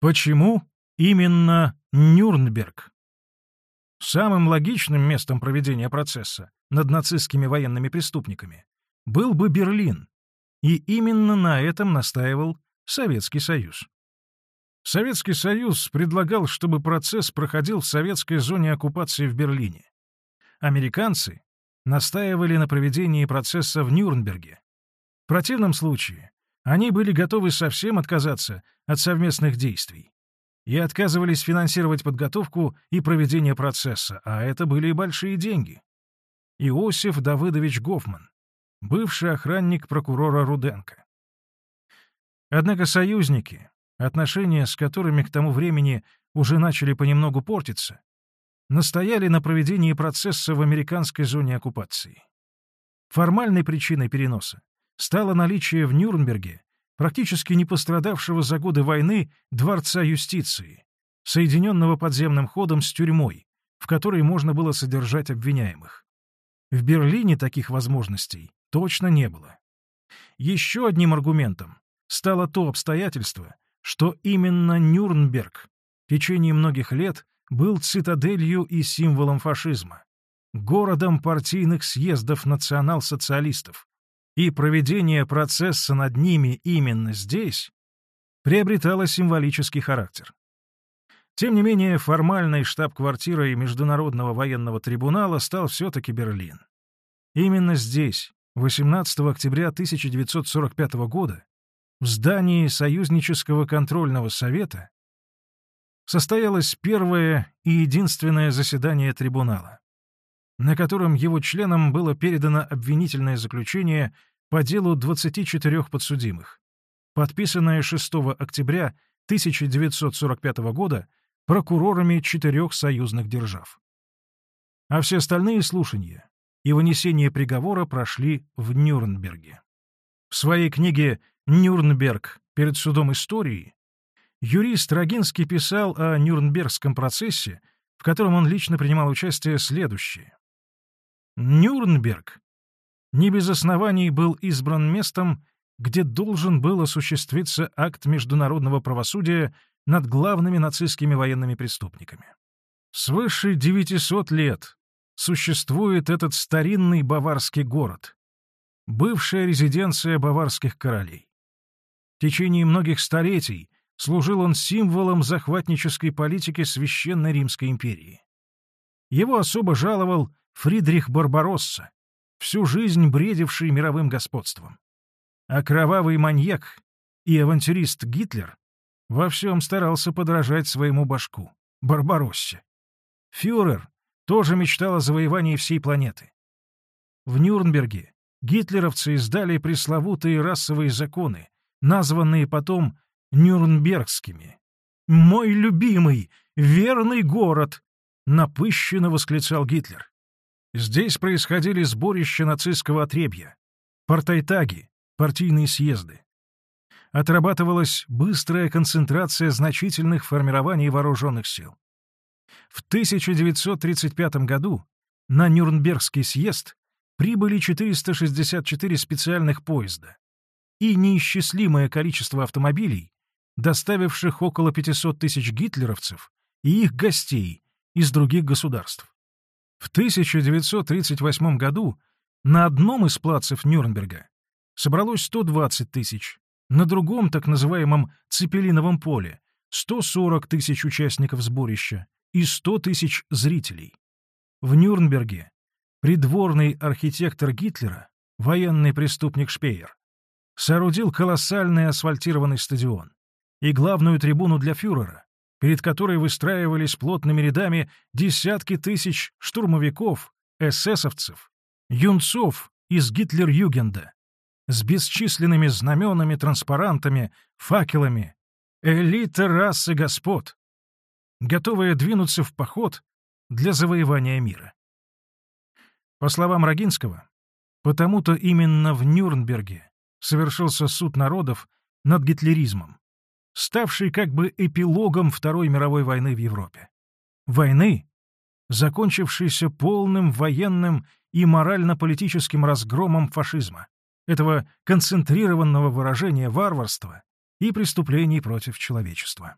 Почему именно Нюрнберг? Самым логичным местом проведения процесса над нацистскими военными преступниками был бы Берлин, и именно на этом настаивал Советский Союз. Советский Союз предлагал, чтобы процесс проходил в советской зоне оккупации в Берлине. Американцы настаивали на проведении процесса в Нюрнберге. В противном случае они были готовы совсем отказаться от совместных действий и отказывались финансировать подготовку и проведение процесса, а это были большие деньги. Иосиф Давыдович Гофман, бывший охранник прокурора Руденко. Однако союзники, отношения с которыми к тому времени уже начали понемногу портиться, настояли на проведении процесса в американской зоне оккупации. Формальной причиной переноса стало наличие в Нюрнберге практически не пострадавшего за годы войны Дворца юстиции, соединенного подземным ходом с тюрьмой, в которой можно было содержать обвиняемых. В Берлине таких возможностей точно не было. Еще одним аргументом стало то обстоятельство, что именно Нюрнберг в течение многих лет был цитаделью и символом фашизма, городом партийных съездов национал-социалистов, и проведение процесса над ними именно здесь приобретало символический характер. Тем не менее, формальной штаб-квартирой Международного военного трибунала стал все-таки Берлин. Именно здесь, 18 октября 1945 года, в здании Союзнического контрольного совета, состоялось первое и единственное заседание трибунала, на котором его членам было передано обвинительное заключение по делу 24 подсудимых, подписанное 6 октября 1945 года прокурорами четырех союзных держав. А все остальные слушания и вынесение приговора прошли в Нюрнберге. В своей книге «Нюрнберг. Перед судом истории» юрист Рогинский писал о Нюрнбергском процессе, в котором он лично принимал участие, следующее. Нюрнберг не без оснований был избран местом, где должен был осуществиться акт международного правосудия над главными нацистскими военными преступниками. Свыше 900 лет существует этот старинный баварский город, бывшая резиденция баварских королей. В течение многих столетий служил он символом захватнической политики Священной Римской империи. Его особо жаловал Фридрих Барбаросса, всю жизнь бредивший мировым господством. А кровавый маньяк и авантюрист Гитлер во всем старался подражать своему башку, Барбароссе. Фюрер тоже мечтал о завоевании всей планеты. В Нюрнберге гитлеровцы издали пресловутые расовые законы, названные потом Нюрнбергскими. «Мой любимый, верный город!» — напыщенно восклицал Гитлер. Здесь происходили сборища нацистского отребья, партайтаги, партийные съезды. Отрабатывалась быстрая концентрация значительных формирований вооруженных сил. В 1935 году на Нюрнбергский съезд прибыли 464 специальных поезда и неисчислимое количество автомобилей, доставивших около 500 тысяч гитлеровцев и их гостей из других государств. В 1938 году на одном из плацев Нюрнберга собралось 120 тысяч, на другом так называемом «Цепелиновом поле» 140 тысяч участников сборища и 100 тысяч зрителей. В Нюрнберге придворный архитектор Гитлера, военный преступник Шпеер, соорудил колоссальный асфальтированный стадион и главную трибуну для фюрера, перед которой выстраивались плотными рядами десятки тысяч штурмовиков, эсэсовцев, юнцов из Гитлер-Югенда с бесчисленными знаменами, транспарантами, факелами, элита расы господ, готовая двинуться в поход для завоевания мира. По словам Рогинского, потому-то именно в Нюрнберге совершился суд народов над гитлеризмом, ставший как бы эпилогом Второй мировой войны в Европе. Войны, закончившейся полным военным и морально-политическим разгромом фашизма, этого концентрированного выражения варварства и преступлений против человечества.